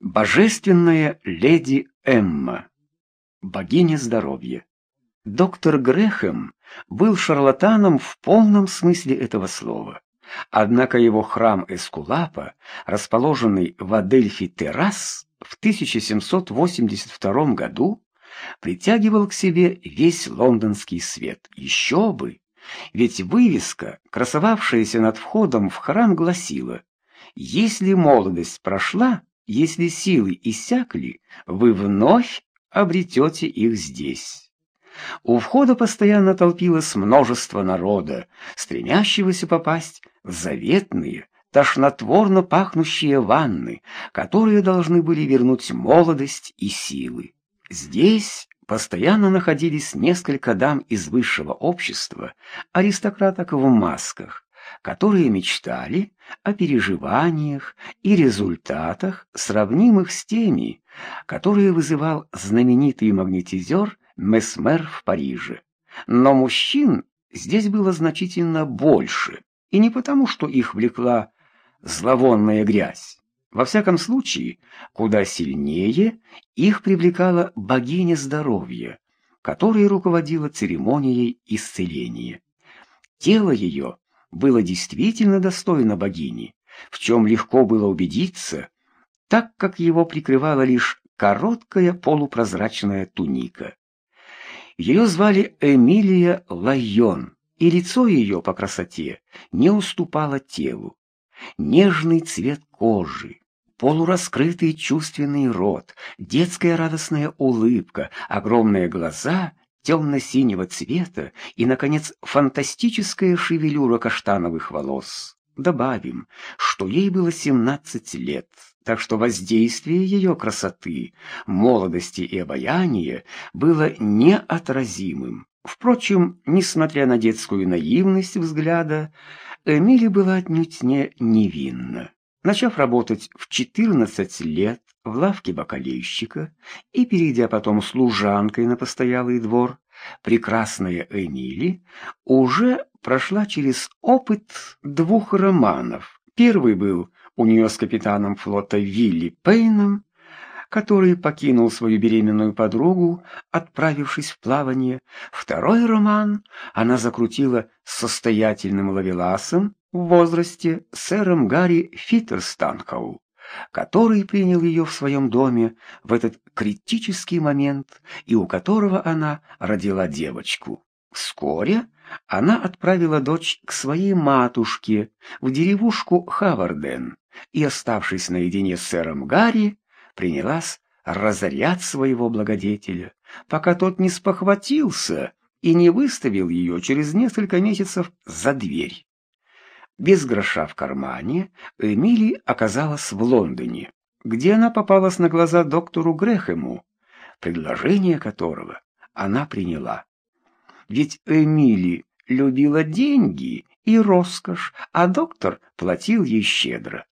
Божественная леди Эмма, богиня здоровья. Доктор Грэхэм был шарлатаном в полном смысле этого слова. Однако его храм Эскулапа, расположенный в Адельфи-Террас в 1782 году, притягивал к себе весь лондонский свет. Еще бы! Ведь вывеска, красовавшаяся над входом в храм, гласила «Если молодость прошла, если силы иссякли, вы вновь обретете их здесь. У входа постоянно толпилось множество народа, стремящегося попасть в заветные, тошнотворно пахнущие ванны, которые должны были вернуть молодость и силы. Здесь постоянно находились несколько дам из высшего общества, аристократок в масках, которые мечтали о переживаниях и результатах, сравнимых с теми, которые вызывал знаменитый магнетизер Месмер в Париже. Но мужчин здесь было значительно больше, и не потому, что их влекла зловонная грязь. Во всяком случае, куда сильнее их привлекала богиня здоровья, которая руководила церемонией исцеления. Тело ее было действительно достойно богини, в чем легко было убедиться, так как его прикрывала лишь короткая полупрозрачная туника. Ее звали Эмилия Лайон, и лицо ее по красоте не уступало телу. Нежный цвет кожи, полураскрытый чувственный рот, детская радостная улыбка, огромные глаза темно-синего цвета и, наконец, фантастическая шевелюра каштановых волос. Добавим, что ей было 17 лет, так что воздействие ее красоты, молодости и обаяния было неотразимым. Впрочем, несмотря на детскую наивность взгляда, Эмили была отнюдь не невинна. Начав работать в 14 лет, в лавке бакалейщика и, перейдя потом служанкой на постоялый двор, прекрасная Эмили уже прошла через опыт двух романов. Первый был у нее с капитаном флота Вилли Пейном, который покинул свою беременную подругу, отправившись в плавание. Второй роман она закрутила с состоятельным лавеласом в возрасте сэром Гарри Фиттерстанкоу который принял ее в своем доме в этот критический момент и у которого она родила девочку. Вскоре она отправила дочь к своей матушке в деревушку Хаварден и, оставшись наедине с сэром Гарри, принялась разорять своего благодетеля, пока тот не спохватился и не выставил ее через несколько месяцев за дверь. Без гроша в кармане Эмили оказалась в Лондоне, где она попалась на глаза доктору Грехему, предложение которого она приняла. Ведь Эмили любила деньги и роскошь, а доктор платил ей щедро.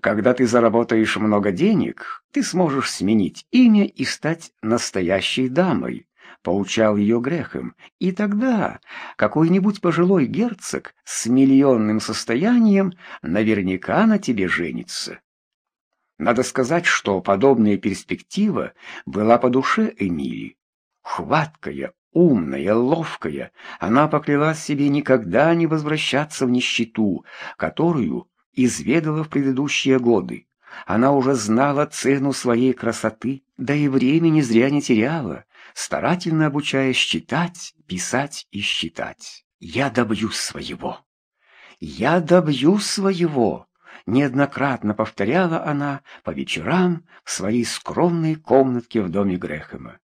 Когда ты заработаешь много денег, ты сможешь сменить имя и стать настоящей дамой, поучал ее грехом, и тогда какой-нибудь пожилой герцог с миллионным состоянием наверняка на тебе женится. Надо сказать, что подобная перспектива была по душе Эмили. Хваткая, умная, ловкая, она поклялась себе никогда не возвращаться в нищету, которую изведала в предыдущие годы. Она уже знала цену своей красоты, да и времени зря не теряла старательно обучаясь читать, писать и считать. «Я добьюсь своего! Я добьюсь своего!» Неоднократно повторяла она по вечерам в своей скромной комнатке в доме Грэхэма.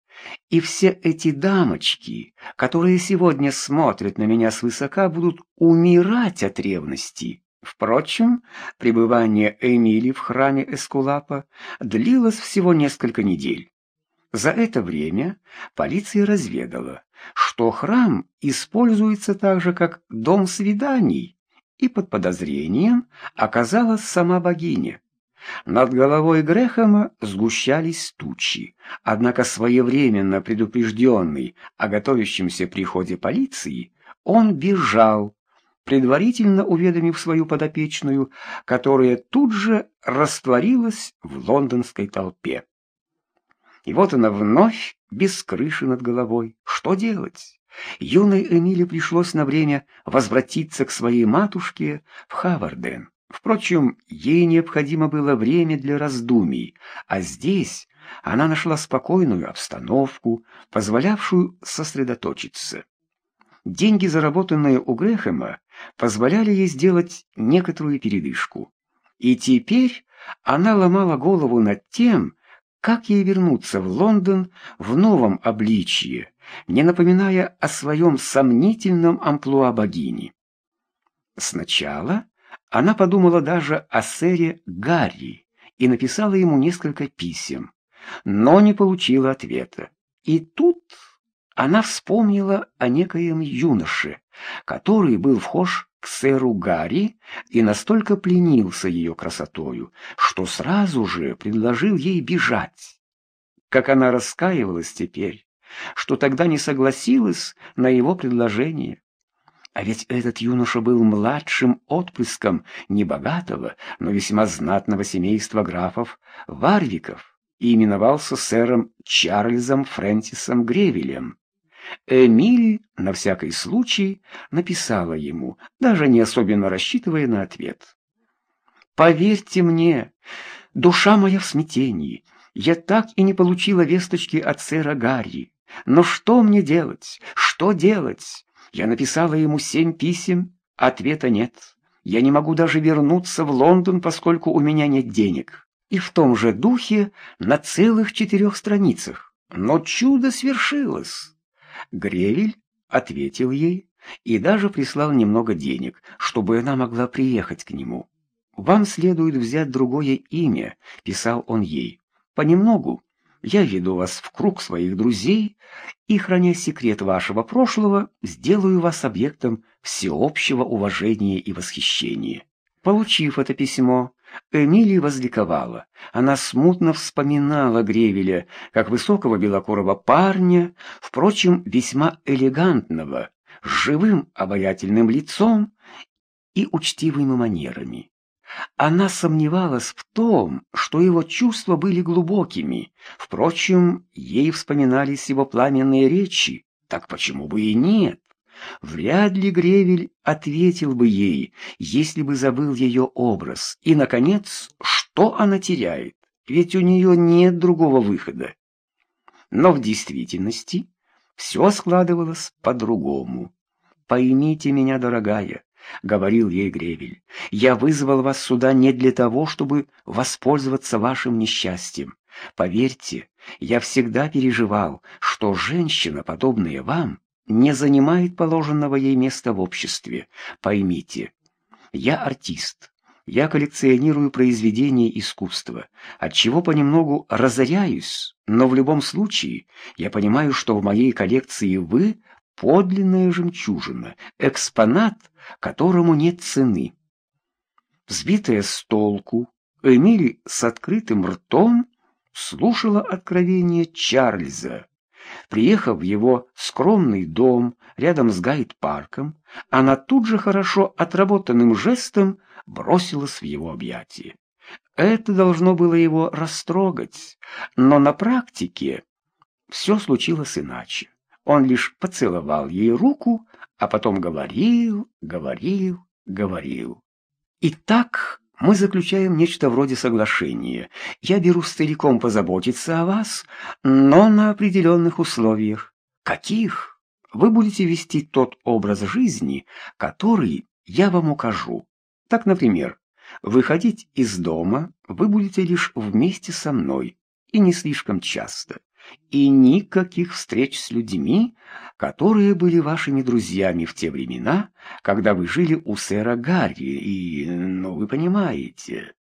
И все эти дамочки, которые сегодня смотрят на меня свысока, будут умирать от ревности. Впрочем, пребывание Эмили в храме Эскулапа длилось всего несколько недель. За это время полиция разведала, что храм используется также как дом свиданий, и под подозрением оказалась сама богиня. Над головой Грехома сгущались тучи, однако своевременно предупрежденный о готовящемся приходе полиции, он бежал, предварительно уведомив свою подопечную, которая тут же растворилась в лондонской толпе. И вот она вновь без крыши над головой. Что делать? Юной Эмиле пришлось на время возвратиться к своей матушке в Хаварден. Впрочем, ей необходимо было время для раздумий, а здесь она нашла спокойную обстановку, позволявшую сосредоточиться. Деньги, заработанные у Грэхэма, позволяли ей сделать некоторую передышку. И теперь она ломала голову над тем, как ей вернуться в Лондон в новом обличье, не напоминая о своем сомнительном амплуа богини. Сначала она подумала даже о сэре Гарри и написала ему несколько писем, но не получила ответа. И тут она вспомнила о некоем юноше, который был вхож к сэру Гарри и настолько пленился ее красотою, что сразу же предложил ей бежать. Как она раскаивалась теперь, что тогда не согласилась на его предложение. А ведь этот юноша был младшим отпрыском небогатого, но весьма знатного семейства графов Варвиков и именовался сэром Чарльзом Фрэнсисом Гревелем. Эмили на всякий случай написала ему, даже не особенно рассчитывая на ответ. «Поверьте мне, душа моя в смятении. Я так и не получила весточки от сэра Гарри. Но что мне делать? Что делать? Я написала ему семь писем, ответа нет. Я не могу даже вернуться в Лондон, поскольку у меня нет денег. И в том же духе на целых четырех страницах. Но чудо свершилось. Гревель ответил ей и даже прислал немного денег, чтобы она могла приехать к нему. «Вам следует взять другое имя», — писал он ей. «Понемногу я веду вас в круг своих друзей и, храня секрет вашего прошлого, сделаю вас объектом всеобщего уважения и восхищения». Получив это письмо, Эмилия возликовала. Она смутно вспоминала Гревеля, как высокого белокурого парня, впрочем, весьма элегантного, с живым обаятельным лицом и учтивыми манерами. Она сомневалась в том, что его чувства были глубокими. Впрочем, ей вспоминались его пламенные речи, так почему бы и нет? Вряд ли Гревель ответил бы ей, если бы забыл ее образ. И, наконец, что она теряет? Ведь у нее нет другого выхода. Но в действительности все складывалось по-другому. «Поймите меня, дорогая», — говорил ей Гревель, — «я вызвал вас сюда не для того, чтобы воспользоваться вашим несчастьем. Поверьте, я всегда переживал, что женщина, подобная вам, не занимает положенного ей места в обществе. Поймите, я артист. Я коллекционирую произведения искусства, от чего понемногу разоряюсь, но в любом случае я понимаю, что в моей коллекции вы подлинная жемчужина, экспонат, которому нет цены. Взбитая с толку, Эмили с открытым ртом слушала откровение Чарльза, Приехав в его скромный дом рядом с гайд-парком, она тут же хорошо отработанным жестом бросилась в его объятия. Это должно было его растрогать, но на практике все случилось иначе. Он лишь поцеловал ей руку, а потом говорил, говорил, говорил. И так мы заключаем нечто вроде соглашения. Я беру стариком позаботиться о вас, но на определенных условиях. Каких? Вы будете вести тот образ жизни, который я вам укажу. Так, например, выходить из дома вы будете лишь вместе со мной, и не слишком часто и никаких встреч с людьми, которые были вашими друзьями в те времена, когда вы жили у сэра Гарри, и, ну, вы понимаете...